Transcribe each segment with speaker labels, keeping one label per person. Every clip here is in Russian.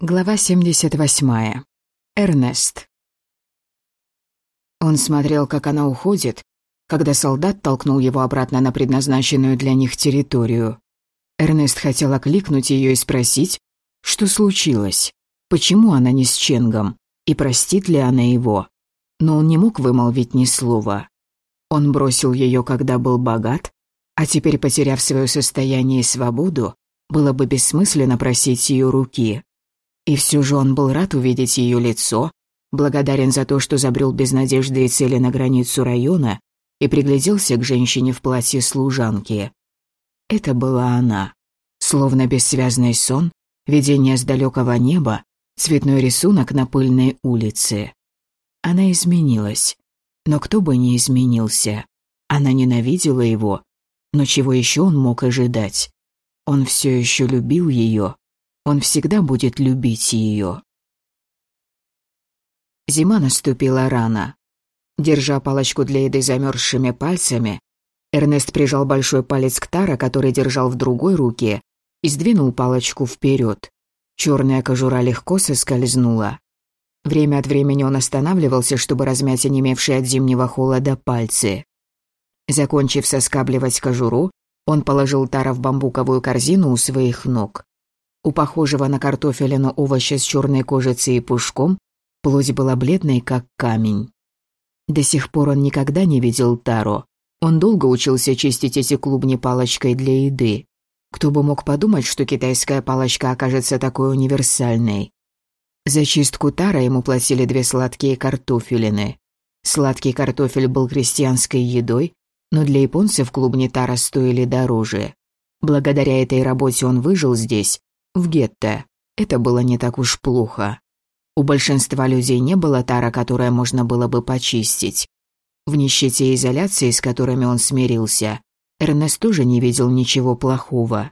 Speaker 1: Глава 78. Эрнест. Он смотрел, как она уходит, когда солдат толкнул его обратно на предназначенную для них территорию. Эрнест хотел окликнуть ее и спросить, что случилось, почему она не с Ченгом, и простит ли она его. Но он не мог вымолвить ни слова. Он бросил ее, когда был богат, а теперь, потеряв свое состояние и свободу, было бы бессмысленно просить ее руки. И все же он был рад увидеть ее лицо, благодарен за то, что забрел без надежды и цели на границу района и пригляделся к женщине в платье служанки. Это была она. Словно бессвязный сон, видение с далекого неба, цветной рисунок на пыльной улице. Она изменилась. Но кто бы не изменился. Она ненавидела его. Но чего еще он мог ожидать? Он все еще любил ее, он всегда будет любить ее. Зима наступила рано. Держа палочку для еды замерзшими пальцами, Эрнест прижал большой палец к Тара, который держал в другой руке, и сдвинул палочку вперед. Черная кожура легко соскользнула. Время от времени он останавливался, чтобы размять онемевшие от зимнего холода пальцы. Закончив соскабливать кожуру, он положил Тара в бамбуковую корзину у своих ног. У похожего на картофелину овоща с черной кожицей и пушком плоть была бледной, как камень. До сих пор он никогда не видел таро. Он долго учился чистить эти клубни палочкой для еды. Кто бы мог подумать, что китайская палочка окажется такой универсальной. За чистку тара ему платили две сладкие картофелины. Сладкий картофель был крестьянской едой, но для японцев клубни тара стоили дороже. Благодаря этой работе он выжил здесь, в гетто. Это было не так уж плохо. У большинства людей не было тара, которое можно было бы почистить. В нищете и изоляции, с которыми он смирился, Эрнест тоже не видел ничего плохого.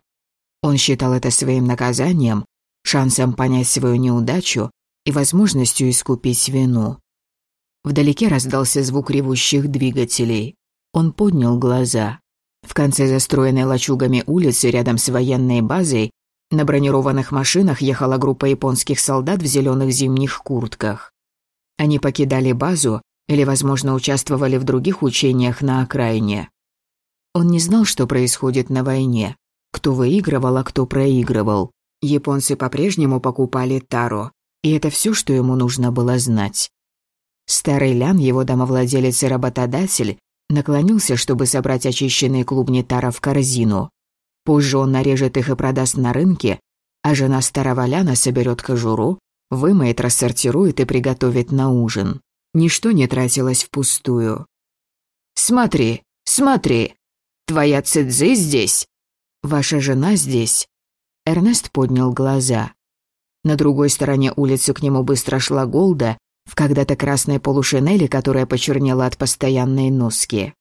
Speaker 1: Он считал это своим наказанием, шансом понять свою неудачу и возможностью искупить вину. Вдалеке раздался звук ревущих двигателей. Он поднял глаза. В конце застроенной лачугами улицы рядом с военной базой на бронированных машинах ехала группа японских солдат в зеленых зимних куртках. Они покидали базу или, возможно, участвовали в других учениях на окраине. Он не знал, что происходит на войне, кто выигрывал, а кто проигрывал. Японцы по-прежнему покупали таро, и это все, что ему нужно было знать. Старый Лян, его домовладелец и работодатель, наклонился, чтобы собрать очищенные клубни тара в корзину. Позже он нарежет их и продаст на рынке, а жена старого Ляна соберет кожуру, вымоет, рассортирует и приготовит на ужин. Ничто не тратилось впустую. «Смотри, смотри! Твоя Цидзи здесь! Ваша жена здесь!» Эрнест поднял глаза. На другой стороне улицы к нему быстро шла Голда в когда-то красной полушинели, которая почернела от постоянной носки.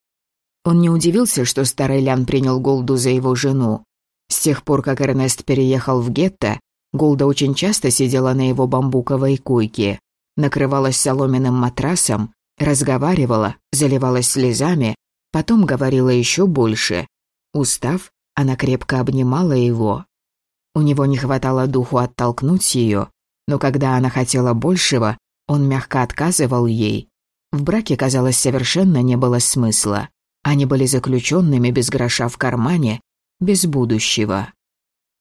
Speaker 1: Он не удивился, что старый Лян принял Голду за его жену. С тех пор, как Эрнест переехал в гетто, Голда очень часто сидела на его бамбуковой койке, накрывалась соломенным матрасом, разговаривала, заливалась слезами, потом говорила еще больше. Устав, она крепко обнимала его. У него не хватало духу оттолкнуть ее, но когда она хотела большего, он мягко отказывал ей. В браке, казалось, совершенно не было смысла. Они были заключенными без гроша в кармане, без будущего.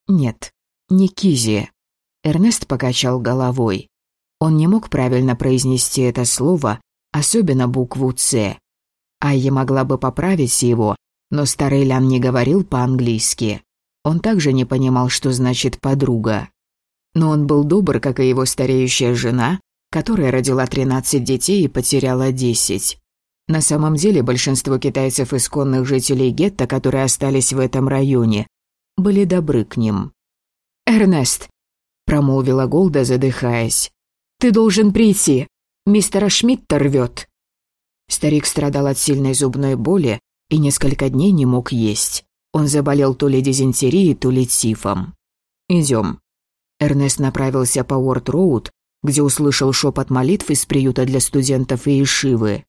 Speaker 1: Нет, не Кизи. Эрнест покачал головой. Он не мог правильно произнести это слово, особенно букву «Ц». Айя могла бы поправить его, но старый Лян не говорил по-английски. Он также не понимал, что значит «подруга». Но он был добр, как и его стареющая жена, которая родила 13 детей и потеряла 10. На самом деле большинство китайцев исконных жителей гетто, которые остались в этом районе, были добры к ним. «Эрнест», — промолвила Голда, задыхаясь, — «ты должен прийти. Мистера Шмидта рвет». Старик страдал от сильной зубной боли и несколько дней не мог есть. Он заболел то ли дизентерией, то ли тифом. «Идем». Эрнест направился по Уорд-Роуд, где услышал шепот молитв из приюта для студентов и Ишивы.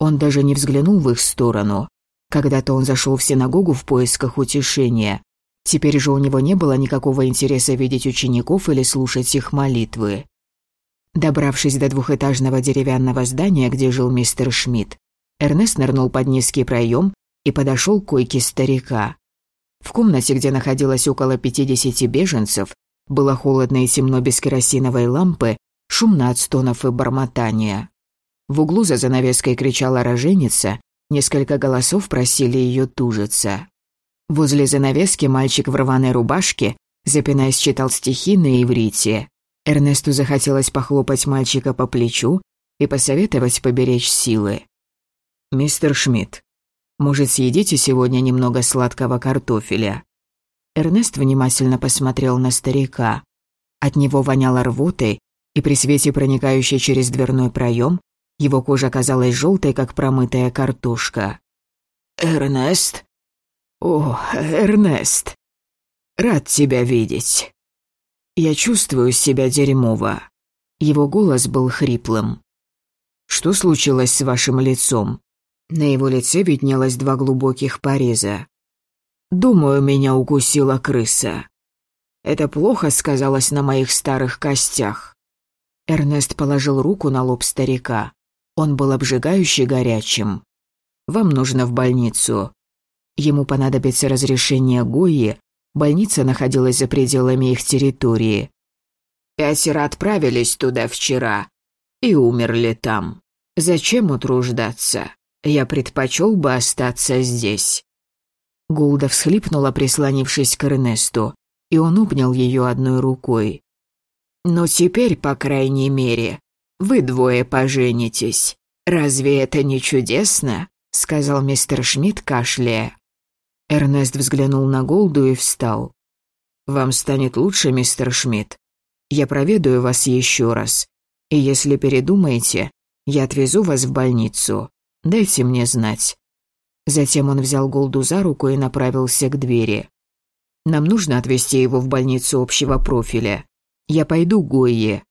Speaker 1: Он даже не взглянул в их сторону. Когда-то он зашел в синагогу в поисках утешения. Теперь же у него не было никакого интереса видеть учеников или слушать их молитвы. Добравшись до двухэтажного деревянного здания, где жил мистер Шмидт, Эрнест нырнул под низкий проем и подошел к койке старика. В комнате, где находилось около 50 беженцев, было холодно и темно без керосиновой лампы, шумно от стонов и бормотания. В углу за занавеской кричала роженица, несколько голосов просили ее тужиться. Возле занавески мальчик в рваной рубашке, запинаясь, читал стихи на иврите. Эрнесту захотелось похлопать мальчика по плечу и посоветовать поберечь силы. «Мистер Шмидт, может, съедите сегодня немного сладкого картофеля?» Эрнест внимательно посмотрел на старика. От него воняло рвотой, и при свете, проникающей через дверной проем, его кожа казалась желтой, как промытая картошка. «Эрнест?» «О, Эрнест! Рад тебя видеть. Я чувствую себя дерьмово». Его голос был хриплым. «Что случилось с вашим лицом?» На его лице виднелось два глубоких пореза. «Думаю, меня укусила крыса. Это плохо сказалось на моих старых костях». Эрнест положил руку на лоб старика. Он был обжигающе горячим. «Вам нужно в больницу. Ему понадобится разрешение Гои, больница находилась за пределами их территории. Пятеро отправились туда вчера и умерли там. Зачем утруждаться? Я предпочел бы остаться здесь. Гулда всхлипнула, прислонившись к Эрнесту, и он обнял ее одной рукой. «Но теперь, по крайней мере, вы двое поженитесь. Разве это не чудесно?» — сказал мистер Шмидт, кашляя. Эрнест взглянул на Голду и встал. «Вам станет лучше, мистер Шмидт. Я проведаю вас еще раз. И если передумаете, я отвезу вас в больницу. Дайте мне знать». Затем он взял Голду за руку и направился к двери. «Нам нужно отвезти его в больницу общего профиля. Я пойду к Гойе».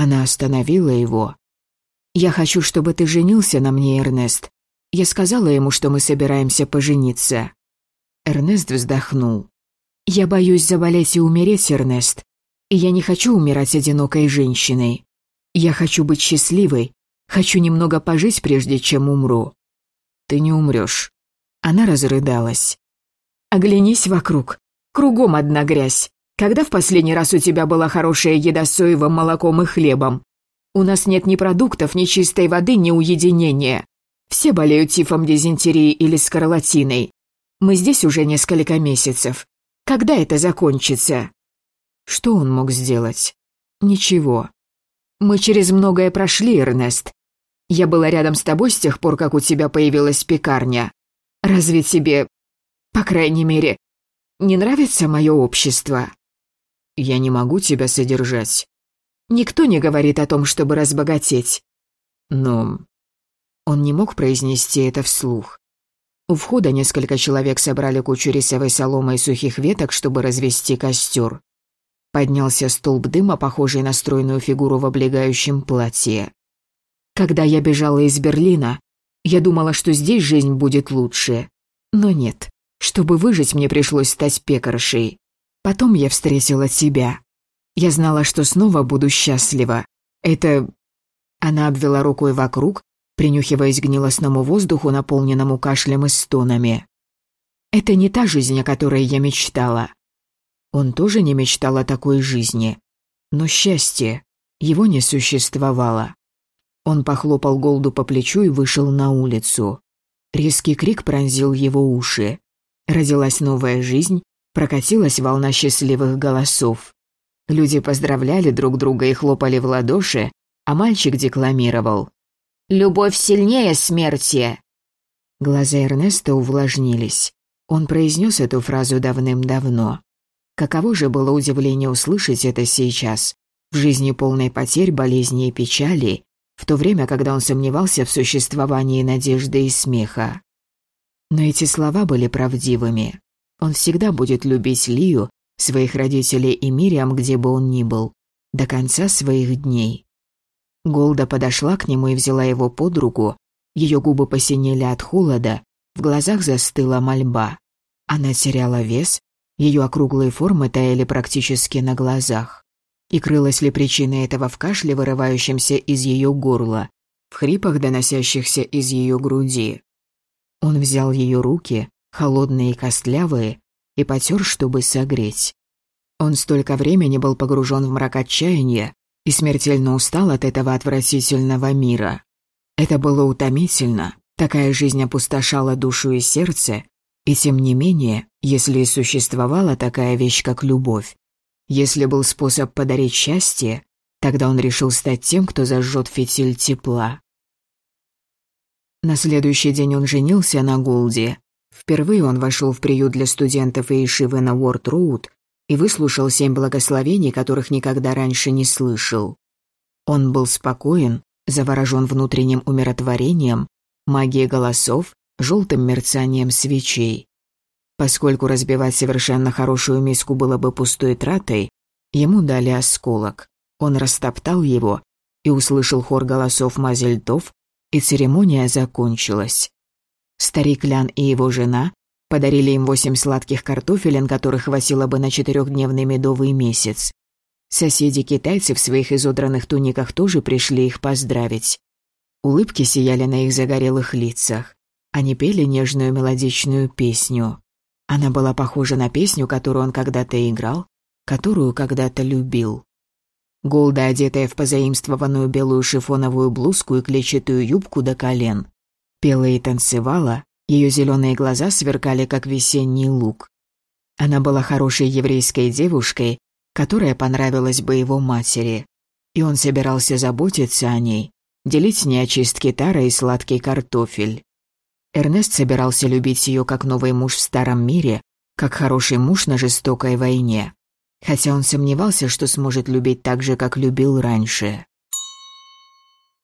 Speaker 1: Она остановила его. «Я хочу, чтобы ты женился на мне, Эрнест. Я сказала ему, что мы собираемся пожениться». Эрнест вздохнул. «Я боюсь заболеть и умереть, Эрнест. И я не хочу умирать одинокой женщиной. Я хочу быть счастливой, хочу немного пожить, прежде чем умру». «Ты не умрешь». Она разрыдалась. «Оглянись вокруг. Кругом одна грязь. Когда в последний раз у тебя была хорошая еда с соевым молоком и хлебом? У нас нет ни продуктов, ни чистой воды, ни уединения. Все болеют тифом, дизентерией или скарлатиной. Мы здесь уже несколько месяцев. Когда это закончится?» Что он мог сделать? Ничего. Мы через многое прошли, Эрнест. Я была рядом с тобой с тех пор, как у тебя появилась пекарня. Разве тебе, по крайней мере, не нравится мое общество? Я не могу тебя содержать. Никто не говорит о том, чтобы разбогатеть. Но он не мог произнести это вслух. У входа несколько человек собрали кучу рисовой соломы и сухих веток, чтобы развести костер. Поднялся столб дыма, похожий на стройную фигуру в облегающем платье. Когда я бежала из Берлина, я думала, что здесь жизнь будет лучше. Но нет. Чтобы выжить, мне пришлось стать пекаршей. Потом я встретила тебя. Я знала, что снова буду счастлива. Это... Она обвела рукой вокруг, принюхиваясь к гнилостному воздуху, наполненному кашлем и стонами. «Это не та жизнь, о которой я мечтала». Он тоже не мечтал о такой жизни. Но счастье, его не существовало. Он похлопал Голду по плечу и вышел на улицу. Резкий крик пронзил его уши. Родилась новая жизнь, прокатилась волна счастливых голосов. Люди поздравляли друг друга и хлопали в ладоши, а мальчик декламировал. Любовь сильнее смерти!» Глаза Эрнеста увлажнились. Он произнес эту фразу давным-давно. Каково же было удивление услышать это сейчас, в жизни полной потерь, болезни и печали, в то время, когда он сомневался в существовании надежды и смеха. Но эти слова были правдивыми. Он всегда будет любить Лию, своих родителей и Мириам, где бы он ни был, до конца своих дней. Голда подошла к нему и взяла его под руку. Ее губы посинели от холода, в глазах застыла мольба. Она теряла вес, Ее округлые формы таяли практически на глазах. И крылась ли причина этого в кашле, вырывающемся из ее горла, в хрипах, доносящихся из ее груди? Он взял ее руки, холодные и костлявые, и потер, чтобы согреть. Он столько времени был погружен в мрак отчаяния и смертельно устал от этого отвратительного мира. Это было утомительно, такая жизнь опустошала душу и сердце, и тем не менее, если и существовала такая вещь, как любовь, если был способ подарить счастье, тогда он решил стать тем, кто зажжет фитиль тепла. На следующий день он женился на Голде. Впервые он вошел в приют для студентов Ишивы на Уорд-Роуд и выслушал семь благословений, которых никогда раньше не слышал. Он был спокоен, заворожен внутренним умиротворением, магией голосов, желтым мерцанием свечей. Поскольку разбивать совершенно хорошую миску было бы пустой тратой, ему дали осколок. Он растоптал его и услышал хор голосов мазельтов, и церемония закончилась. Старик Лян и его жена подарили им восемь сладких картофелин, которых хватило бы на четырехдневный медовый месяц. Соседи-китайцы в своих изодранных туниках тоже пришли их поздравить. Улыбки сияли на их загорелых лицах. Они пели нежную мелодичную песню. Она была похожа на песню, которую он когда-то играл, которую когда-то любил. Голда, одетая в позаимствованную белую шифоновую блузку и клетчатую юбку до колен, пела и танцевала, ее зеленые глаза сверкали, как весенний лук. Она была хорошей еврейской девушкой, которая понравилась бы его матери, и он собирался заботиться о ней, делить с ней очистки тара и сладкий картофель. Эрнест собирался любить ее как новый муж в старом мире, как хороший муж на жестокой войне. Хотя он сомневался, что сможет любить так же, как любил раньше.